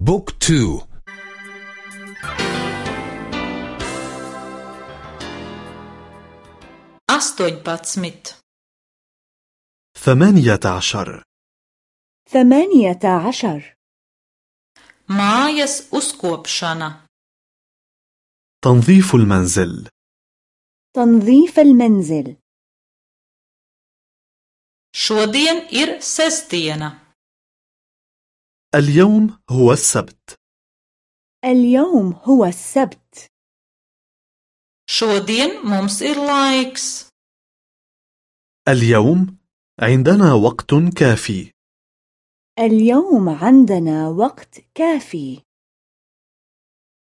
بوك تو. astoņpadsmit, ثمانية عشر. ثمانية عشر. mājas uzkopšana, تنظيف المنزل. تنظيف المنزل. šodien ir sestdiena, اليوم هو السبت. اليوم هو السبت. Šodien mums ir laiks, اليوم عندنا وقت كافي. اليوم عندنا وقت كافي.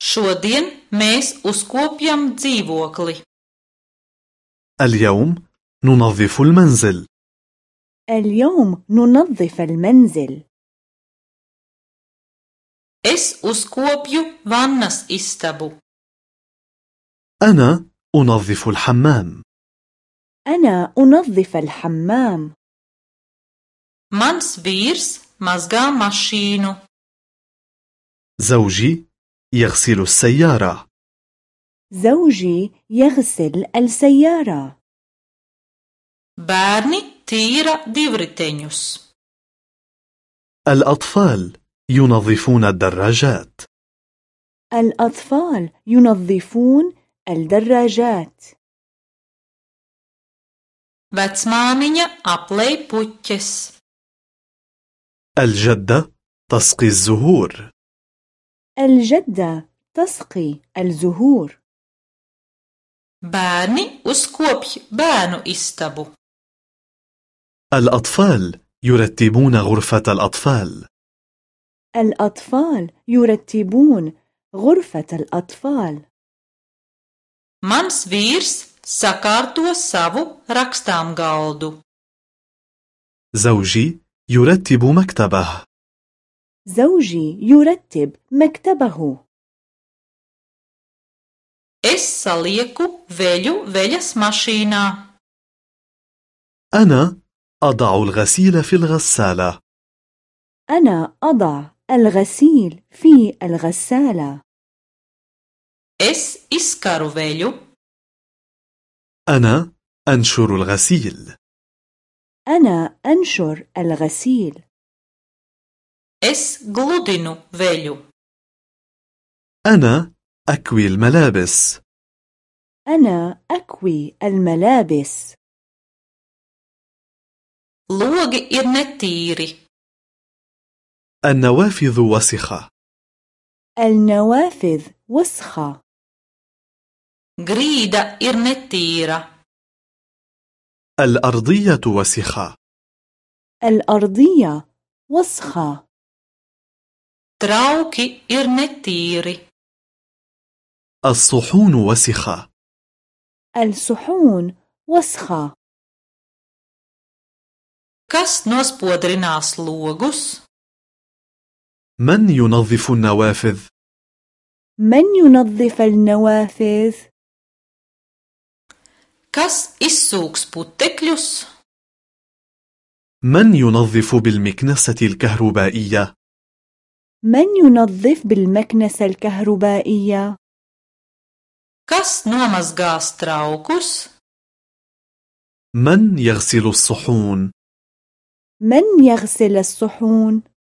Šodien mēs uzkopjam dzīvokli, اليوم ننظف المنزل. اليوم ننظف المنزل. Es uzkopju vannas istabu, أنا أنظف الحمام. أنا أنظف الحمام. Mans vīrs mazgā mašīnu, زوجي يغسل السيارة زوجي يغسل السيارة bērni tīra divriteņus, الأطفال ينظفون الدراجات. الأطفال ينظفون الدراجات. Vecmāmiņa aplej puķes, الجدة تسقي الزهور. الجدة تسقي الزهور. Bērni uzkopj bērnu istabu, الأطفال يرتبون غرفة الأطفال. الأطفال يرتبون غرفة الأطفال. Mans vīrs sakārto savu rakstām galdu, زوجي يرتب مكتبه زوجي يرتب مكتبه es salieku veļu veļas mašīnā, أنا أضع الغسيل في الغسالة أنا أضع الغسيل في الغسالة. Es veļu, أنا أنشر الغسيل. أنا أنشر الغسيل. Es gludinu veļu, أنا أكوي الملابس. أنا أكوي الملابس. Logi ir netīri, النوافذ وسخة. النوافذ وسخة. Grīda ir netīra, الأرضية وسخة. الأرضية وسخة. Trauki ir netīri, الصحون وسخة. الصحون وسخة. Kas nospodrinās logus, من ينظف النوافذ؟ من ينظف النوافذ؟ kas izsūks putekļus, من ينظف بالمكنسة الكهربائية؟ من ينظف بالمكنسة الكهربائية؟ kas nomazgās traukus, من يغسل الصحون؟ من يغسل الصحون؟